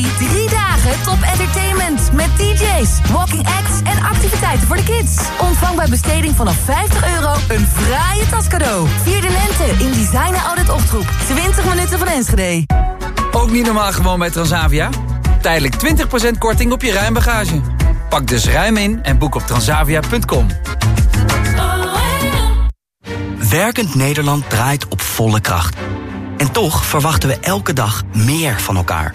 januari drie dagen top entertainment. Met DJ's, walking acts en activiteiten voor de kids. Ontvang bij besteding vanaf 50 euro een fraaie tascadeau. Vier de lente in Designer Audit Optroep. 20 minuten van Enschede. Ook niet normaal gewoon bij Transavia? Tijdelijk 20% korting op je ruimbagage. Pak dus ruim in en boek op transavia.com. Werkend Nederland draait op volle kracht. En toch verwachten we elke dag meer van elkaar.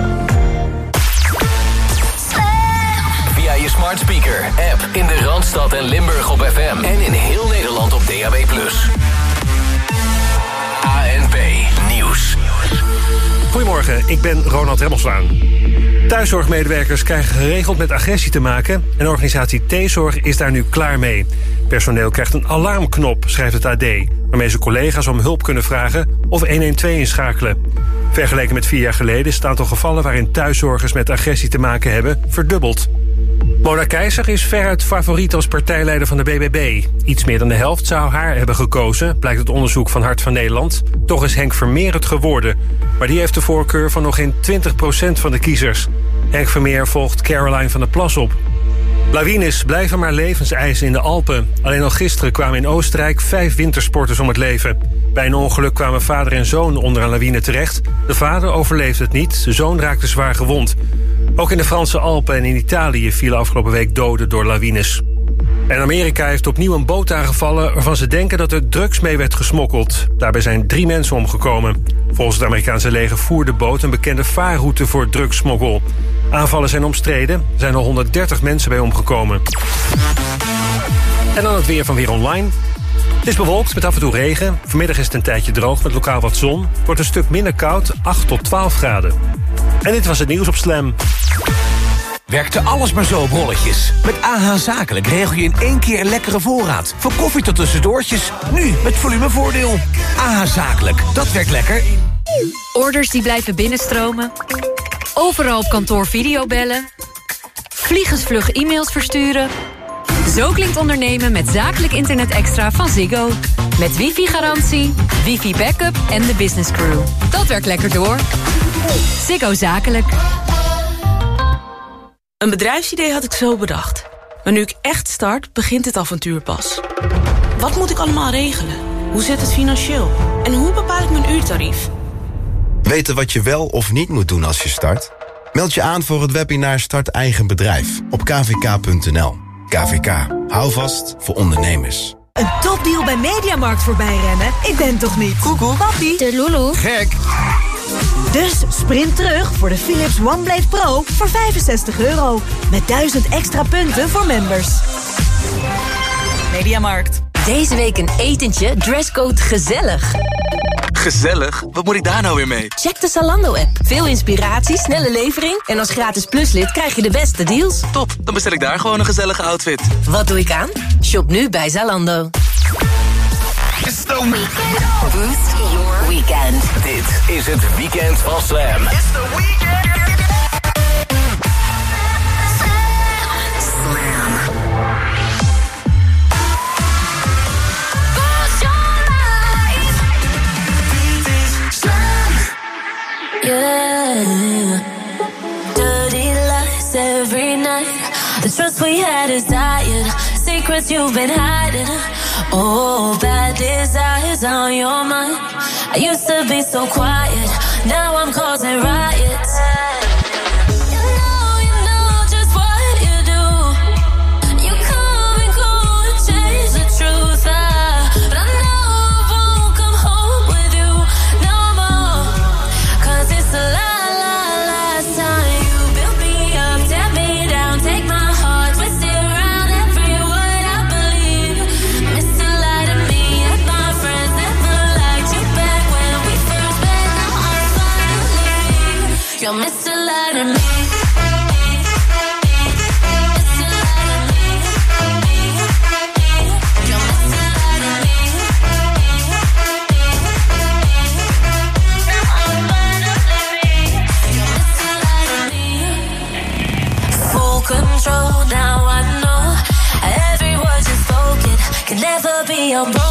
Speaker, app in de Randstad en Limburg op FM. En in heel Nederland op DAB+. ANP Nieuws. Goedemorgen, ik ben Ronald Remmelswaan. Thuiszorgmedewerkers krijgen geregeld met agressie te maken... en organisatie T-Zorg is daar nu klaar mee. Personeel krijgt een alarmknop, schrijft het AD... waarmee ze collega's om hulp kunnen vragen of 112 inschakelen. Vergeleken met vier jaar geleden is het aantal gevallen... waarin thuiszorgers met agressie te maken hebben verdubbeld. Mona Keizer is veruit favoriet als partijleider van de BBB. Iets meer dan de helft zou haar hebben gekozen, blijkt het onderzoek van Hart van Nederland. Toch is Henk Vermeer het geworden. Maar die heeft de voorkeur van nog geen 20% van de kiezers. Henk Vermeer volgt Caroline van der Plas op. Lawines blijven maar levenseisen in de Alpen. Alleen al gisteren kwamen in Oostenrijk vijf wintersporters om het leven. Bij een ongeluk kwamen vader en zoon onder een lawine terecht. De vader overleefde het niet, de zoon raakte zwaar gewond. Ook in de Franse Alpen en in Italië vielen afgelopen week doden door lawines. En Amerika heeft opnieuw een boot aangevallen... waarvan ze denken dat er drugs mee werd gesmokkeld. Daarbij zijn drie mensen omgekomen. Volgens het Amerikaanse leger voerde de boot een bekende vaarroute voor drugssmokkel. Aanvallen zijn omstreden. Er zijn al 130 mensen bij omgekomen. En dan het weer van Weer Online. Het is bewolkt met af en toe regen. Vanmiddag is het een tijdje droog met lokaal wat zon. Het wordt een stuk minder koud, 8 tot 12 graden. En dit was het nieuws op Slam. Werkte alles maar zo op rolletjes. Met AH Zakelijk regel je in één keer een lekkere voorraad. Van koffie tot tussendoortjes. Nu met volumevoordeel. AH Zakelijk, dat werkt lekker. Orders die blijven binnenstromen. Overal op kantoor videobellen. Vliegensvlug e-mails versturen. Zo klinkt ondernemen met zakelijk internet extra van Ziggo. Met wifi-garantie, wifi-backup en de business crew. Dat werkt lekker door. Ziggo Zakelijk. Een bedrijfsidee had ik zo bedacht. Maar nu ik echt start, begint het avontuur pas. Wat moet ik allemaal regelen? Hoe zit het financieel? En hoe bepaal ik mijn uurtarief? Weten wat je wel of niet moet doen als je start? Meld je aan voor het webinar Start Eigen Bedrijf op kvk.nl. KVK. Hou vast voor ondernemers. Een topdeal bij Mediamarkt voorbij rennen? Ik ben toch niet? Koekoek. Papi. De Lulu. Gek. Dus sprint terug voor de Philips OneBlade Pro voor 65 euro. Met 1000 extra punten voor members. Mediamarkt. Deze week een etentje, dresscode gezellig. Gezellig? Wat moet ik daar nou weer mee? Check de Zalando-app. Veel inspiratie, snelle levering... en als gratis pluslid krijg je de beste deals. Top, dan bestel ik daar gewoon een gezellige outfit. Wat doe ik aan? Shop nu bij Zalando. It's the Boost your weekend. Dit is het weekend van Slam. Dirty lies every night. The trust we had is dying. Secrets you've been hiding. Oh, bad desires on your mind. I used to be so quiet. Now I'm causing riots. your broken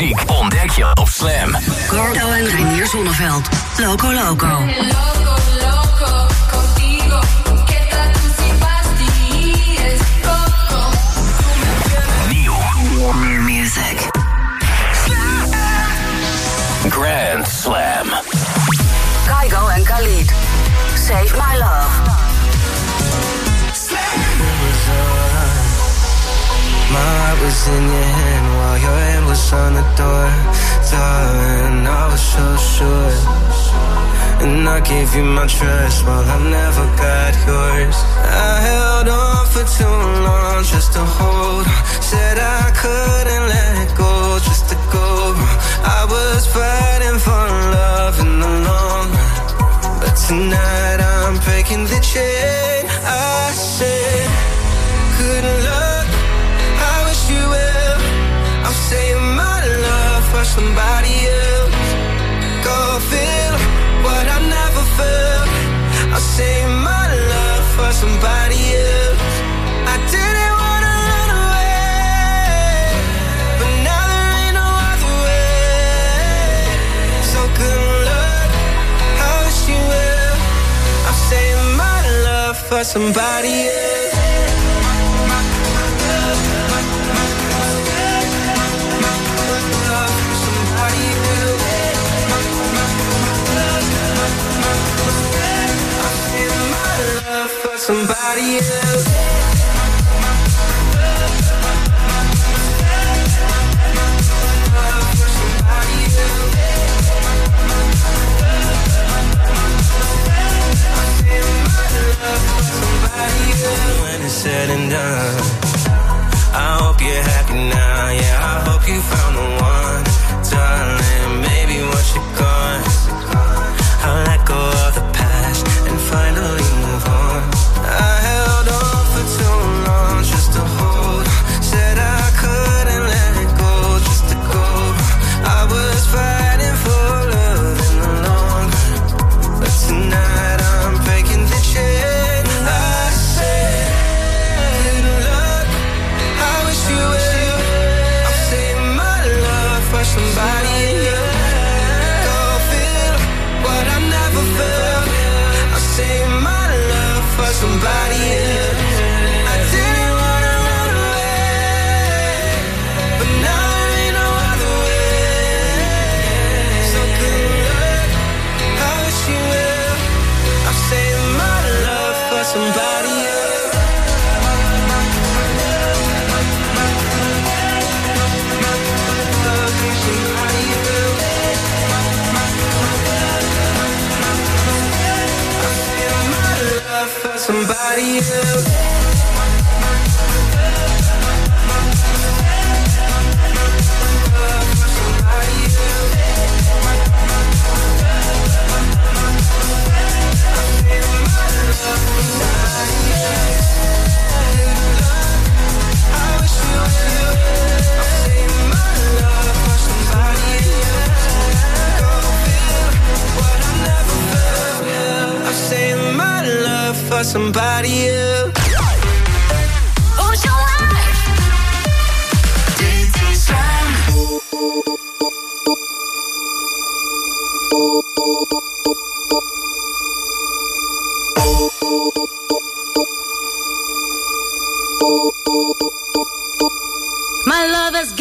Muziek ontdek je op Slam. Gordo en Reinier Zonneveld. Loco Loco. Nieuw. New music. Grand Slam. Kaigo en Khalid. Save My Love. My heart was in your hand while your hand was on the door. Darling, I was so sure. And I gave you my trust while I never got yours. I held on for too long just to hold on. Said I couldn't let go just to go. I was fighting for love in the long run. But tonight I'm breaking the chain. I said, good luck. You well. I'm saving my love for somebody else. Go feel what I never felt. I'll save my love for somebody else. I didn't wanna run away, but now there ain't no other way. So good luck. I wish you well. I'm saving my love for somebody else. Somebody else. Somebody else.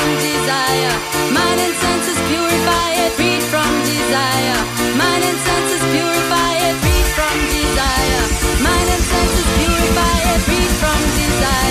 From desire, mind and senses purify it. From desire, mind and senses purify it. From desire, mind and senses purify it. From desire.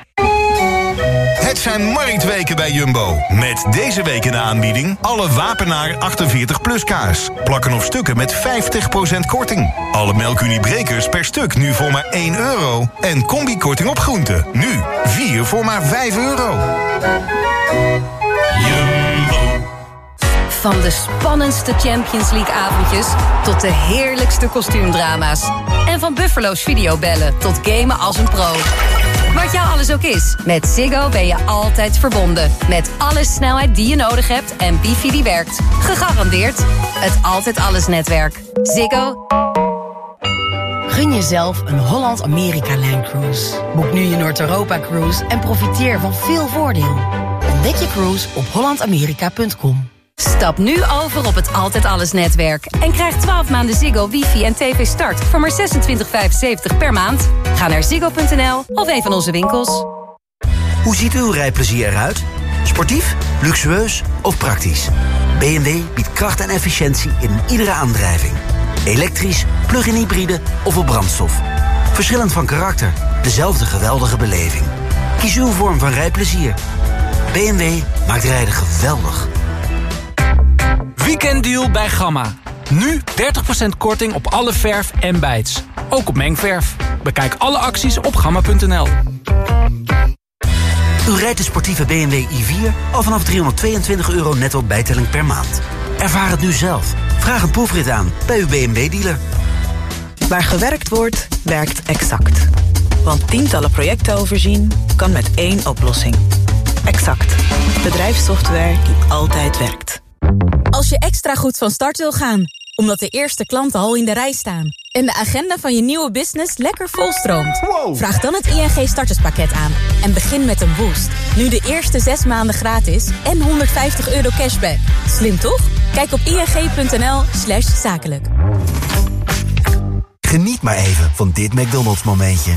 Het zijn marktweken bij Jumbo. Met deze week in de aanbieding alle Wapenaar 48 plus kaas. Plakken of stukken met 50% korting. Alle melkuniebrekers per stuk nu voor maar 1 euro. En combikorting op groenten. Nu 4 voor maar 5 euro. Van de spannendste Champions League avondjes tot de heerlijkste kostuumdrama's. En van Buffalo's videobellen tot gamen als een pro. Wat jou alles ook is, met Ziggo ben je altijd verbonden. Met alle snelheid die je nodig hebt en wifi die werkt. Gegarandeerd het Altijd Alles netwerk. Ziggo. Gun jezelf een Holland-Amerika-lijn cruise. Boek nu je Noord-Europa-cruise en profiteer van veel voordeel. Ontdek je cruise op hollandamerika.com. Stap nu over op het Altijd Alles netwerk. En krijg 12 maanden Ziggo, wifi en tv start voor maar 26,75 per maand. Ga naar ziggo.nl of een van onze winkels. Hoe ziet uw rijplezier eruit? Sportief, luxueus of praktisch? BMW biedt kracht en efficiëntie in iedere aandrijving. Elektrisch, plug-in hybride of op brandstof. Verschillend van karakter, dezelfde geweldige beleving. Kies uw vorm van rijplezier. BMW maakt rijden geweldig. Weekenddeal bij Gamma. Nu 30% korting op alle verf en bijts. Ook op mengverf. Bekijk alle acties op gamma.nl. U rijdt de sportieve BMW i4 al vanaf 322 euro netto bijtelling per maand. Ervaar het nu zelf. Vraag een proefrit aan bij uw BMW-dealer. Waar gewerkt wordt, werkt Exact. Want tientallen projecten overzien kan met één oplossing. Exact. Bedrijfssoftware die altijd werkt. Als je extra goed van start wil gaan, omdat de eerste klanten al in de rij staan... en de agenda van je nieuwe business lekker volstroomt... vraag dan het ING starterspakket aan en begin met een boost. Nu de eerste zes maanden gratis en 150 euro cashback. Slim toch? Kijk op ing.nl slash zakelijk. Geniet maar even van dit McDonald's momentje.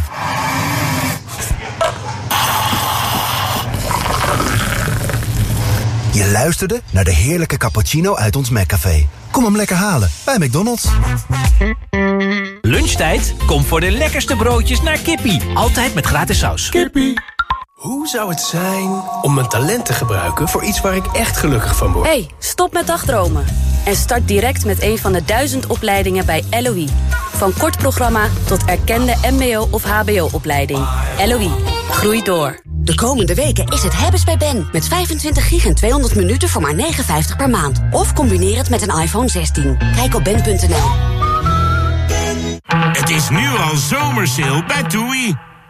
Je luisterde naar de heerlijke cappuccino uit ons McCafé. Kom hem lekker halen bij McDonald's. Lunchtijd? Kom voor de lekkerste broodjes naar Kippie. Altijd met gratis saus. Kippie. Hoe zou het zijn om mijn talent te gebruiken voor iets waar ik echt gelukkig van word? hey, stop met dagdromen. En start direct met een van de duizend opleidingen bij LOE. Van kort programma tot erkende mbo- of hbo-opleiding. LOE, groei door. De komende weken is het hebben's bij Ben. Met 25 gig en 200 minuten voor maar 59 per maand. Of combineer het met een iPhone 16. Kijk op ben.nl. Het is nu al zomersale bij TUI.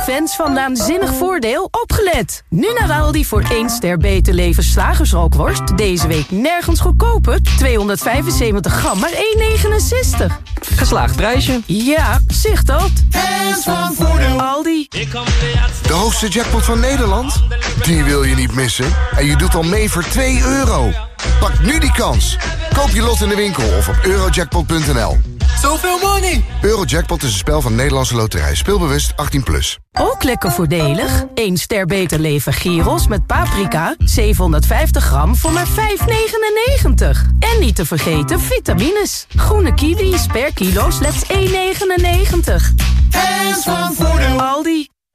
Fans van Naanzinnig Voordeel, opgelet! Nu naar Aldi voor 1 ster beter leven slagersrookworst. Deze week nergens goedkoper. 275 gram, maar 1,69. Geslaagd prijsje. Ja, zicht dat. Fans van Voordeel. Aldi. De hoogste jackpot van Nederland? Die wil je niet missen. En je doet al mee voor 2 euro. Pak nu die kans. Koop je lot in de winkel of op eurojackpot.nl. Zoveel money! Eurojackpot is een spel van Nederlandse Loterij. Speelbewust 18+. Plus. Ook lekker voordelig. 1 ster beter leven gyros met paprika. 750 gram voor maar 5,99. En niet te vergeten vitamines. Groene kiwis per kilo slechts 1,99. Fans van Voordeel. Aldi.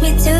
So take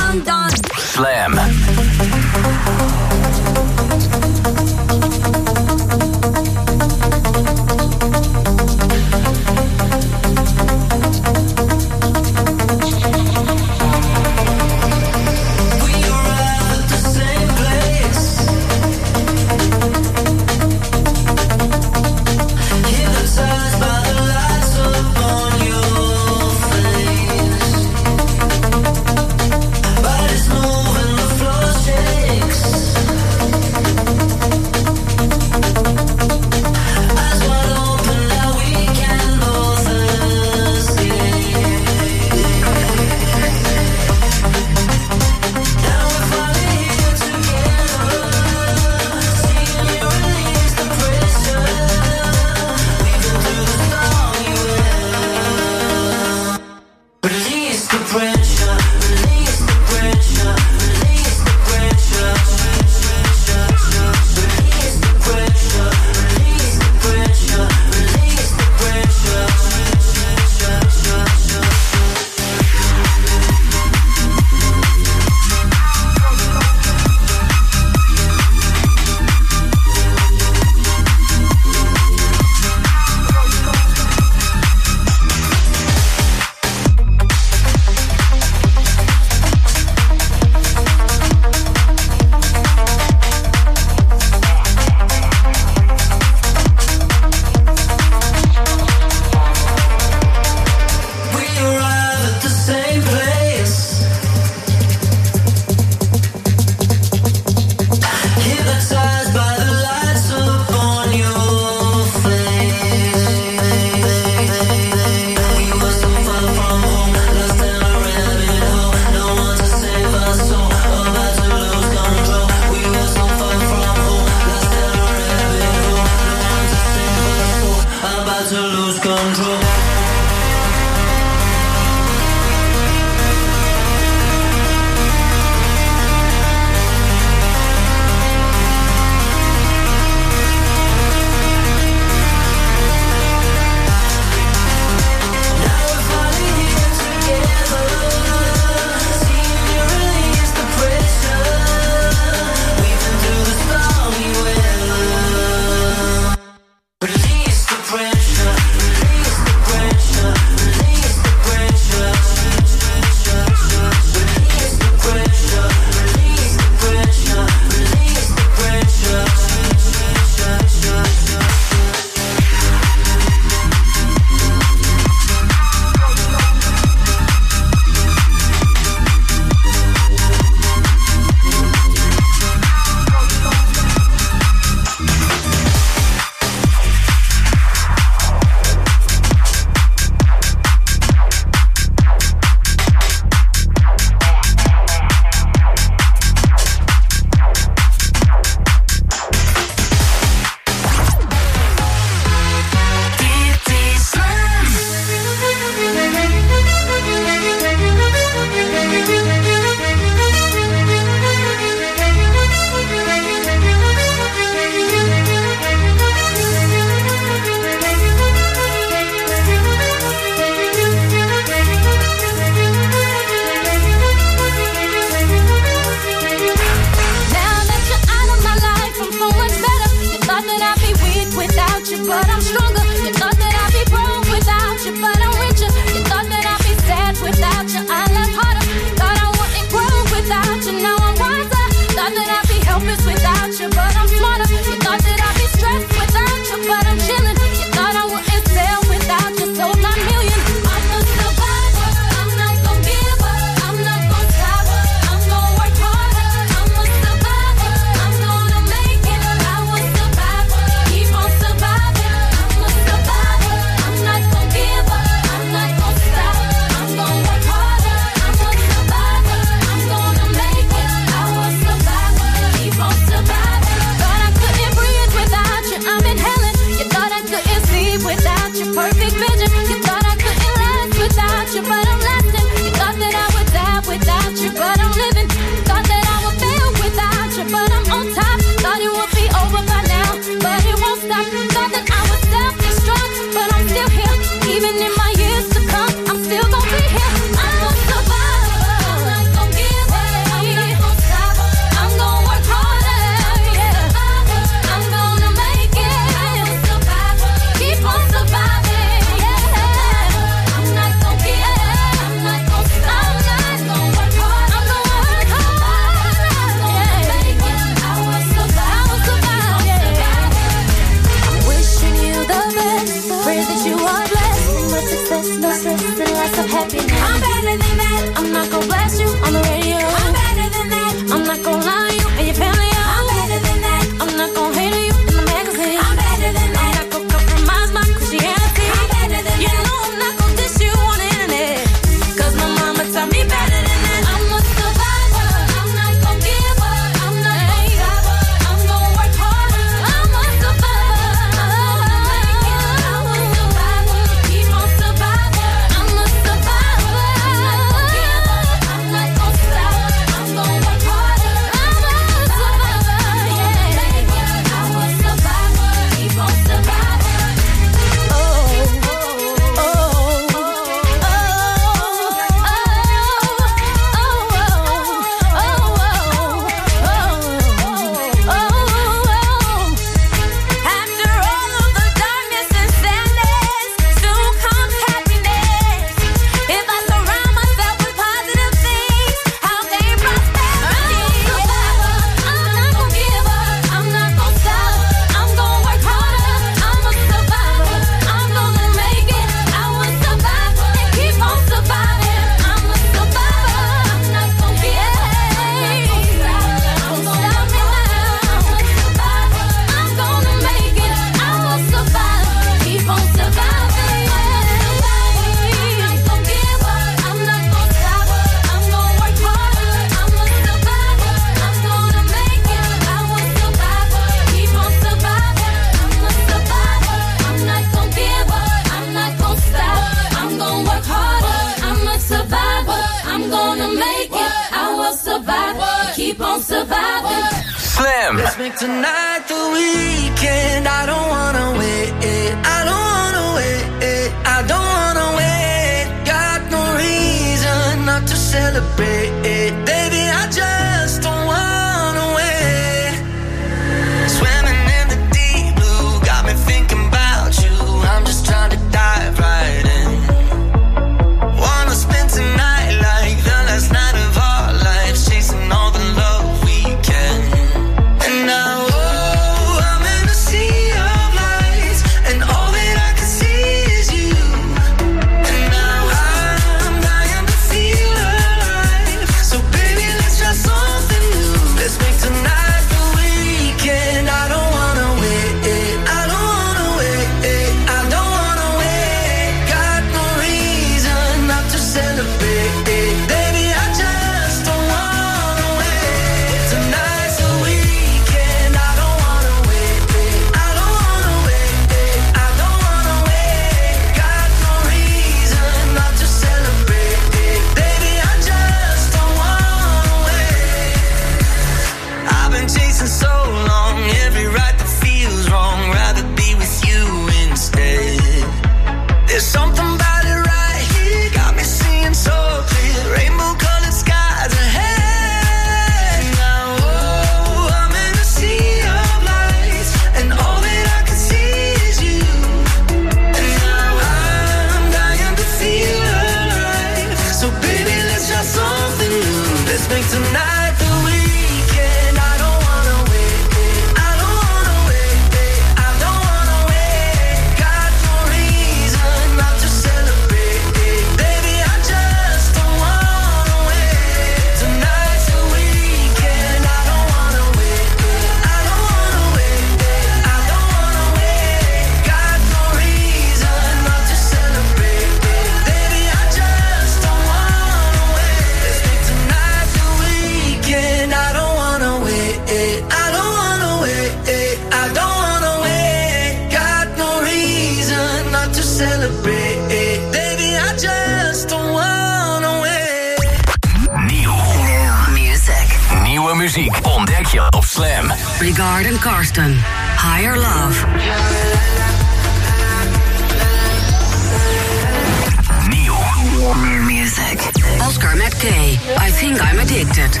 Music. Oscar McKay. I think I'm addicted.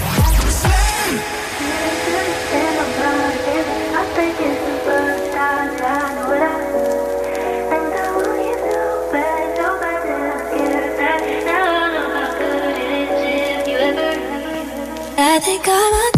I think I'm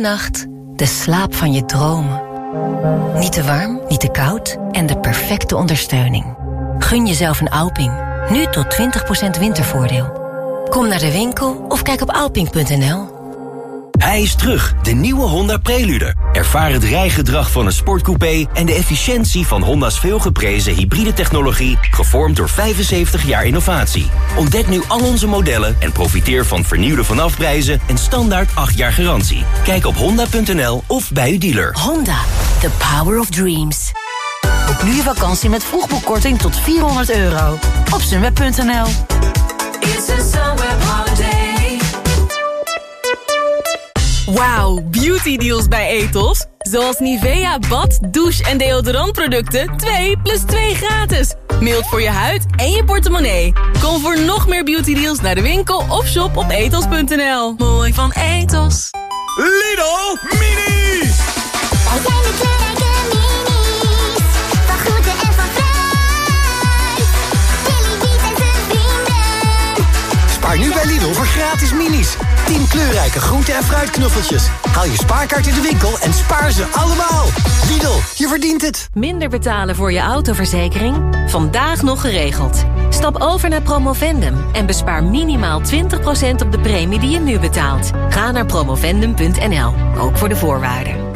nacht de slaap van je dromen. Niet te warm, niet te koud en de perfecte ondersteuning. Gun jezelf een Alping. Nu tot 20% wintervoordeel. Kom naar de winkel of kijk op alping.nl. Hij is terug, de nieuwe Honda Prelude. Ervaar het rijgedrag van een sportcoupé en de efficiëntie van Honda's veelgeprezen hybride technologie, gevormd door 75 jaar innovatie. Ontdek nu al onze modellen en profiteer van vernieuwde vanafprijzen en standaard 8 jaar garantie. Kijk op honda.nl of bij uw dealer. Honda, the power of dreams. Nu je vakantie met vroegboekkorting tot 400 euro. Op sunweb.nl Wauw, beauty deals bij Etos. Zoals Nivea bad, douche en deodorantproducten 2 plus 2 gratis. Mild voor je huid en je portemonnee. Kom voor nog meer beauty deals naar de winkel of shop op etos.nl. Mooi van Etos. Lidl Mini! Wij zijn de kleurrijke minis. Spaar nu bij Lidl voor gratis minis. 10 kleurrijke groente- en fruitknuffeltjes. Haal je spaarkaart in de winkel en spaar ze allemaal. Lidl, je verdient het. Minder betalen voor je autoverzekering? Vandaag nog geregeld. Stap over naar Promovendum en bespaar minimaal 20% op de premie die je nu betaalt. Ga naar promovendum.nl, ook voor de voorwaarden.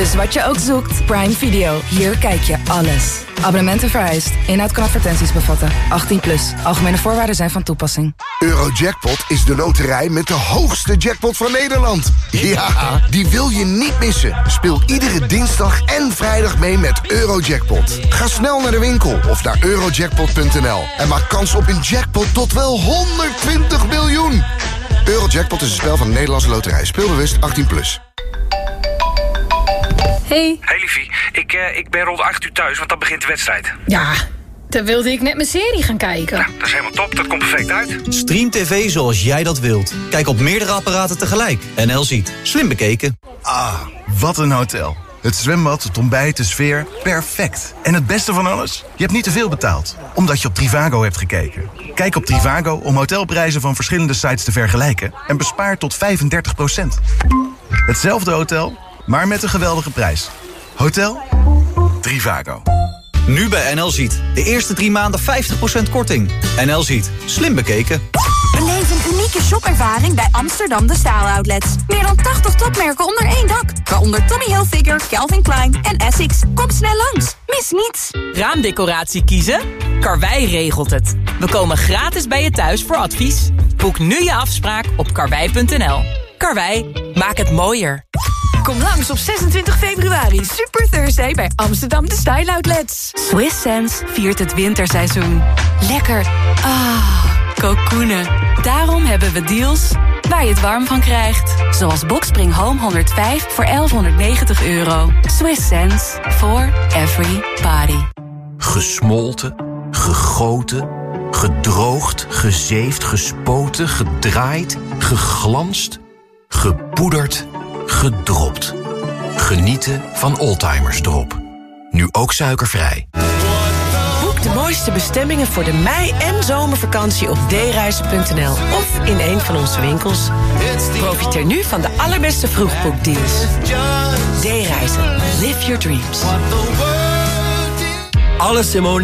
Dus wat je ook zoekt, Prime Video. Hier kijk je alles. Abonnementen vereist. Inhoud kan advertenties bevatten. 18 plus. Algemene voorwaarden zijn van toepassing. Eurojackpot is de loterij met de hoogste jackpot van Nederland. Ja, die wil je niet missen. Speel iedere dinsdag en vrijdag mee met Eurojackpot. Ga snel naar de winkel of naar eurojackpot.nl. En maak kans op een jackpot tot wel 120 miljoen. Eurojackpot is een spel van de Nederlandse loterij. Speelbewust 18 plus. Hey. Hey liefie, ik, eh, ik ben rond 8 uur thuis, want dan begint de wedstrijd. Ja, dan wilde ik net mijn serie gaan kijken. Dat is helemaal top, dat komt perfect uit. Stream TV zoals jij dat wilt. Kijk op meerdere apparaten tegelijk. NL ziet. Slim bekeken. Ah, wat een hotel. Het zwembad, het ontbijt, de sfeer, perfect. En het beste van alles? Je hebt niet te veel betaald, omdat je op Trivago hebt gekeken. Kijk op Trivago om hotelprijzen van verschillende sites te vergelijken... en bespaar tot 35% Hetzelfde hotel, maar met een geweldige prijs. Hotel Trivago. Nu bij NL Ziet. De eerste drie maanden 50% korting. NL Ziet. Slim bekeken. Beleef een unieke shopervaring bij Amsterdam De Staal Outlets. Meer dan 80 topmerken onder één dak. Waaronder Tommy Hilfiger, Calvin Klein en Essex. Kom snel langs. Mis niets. Raamdecoratie kiezen? Karwei regelt het. We komen gratis bij je thuis voor advies. Boek nu je afspraak op karwei.nl. Karwei, maak het mooier. Kom langs op 26 februari. Super Thursday bij Amsterdam De Style Outlets. Swiss Sense viert het winterseizoen. Lekker. Ah, kokoenen. Daarom hebben we deals waar je het warm van krijgt. Zoals Boxspring Home 105 voor 1190 euro. Swiss Sense for every body. Gesmolten, gegoten, gedroogd, gezeefd, gespoten, gedraaid, geglanst, gepoederd, gedropt. Genieten van Oldtimers Drop. Nu ook suikervrij. Boek de mooiste bestemmingen voor de mei- en zomervakantie op dereizen.nl of in een van onze winkels. Profiteer nu van de allerbeste vroegboekdeals. D-reizen. Live your dreams. Alle Simone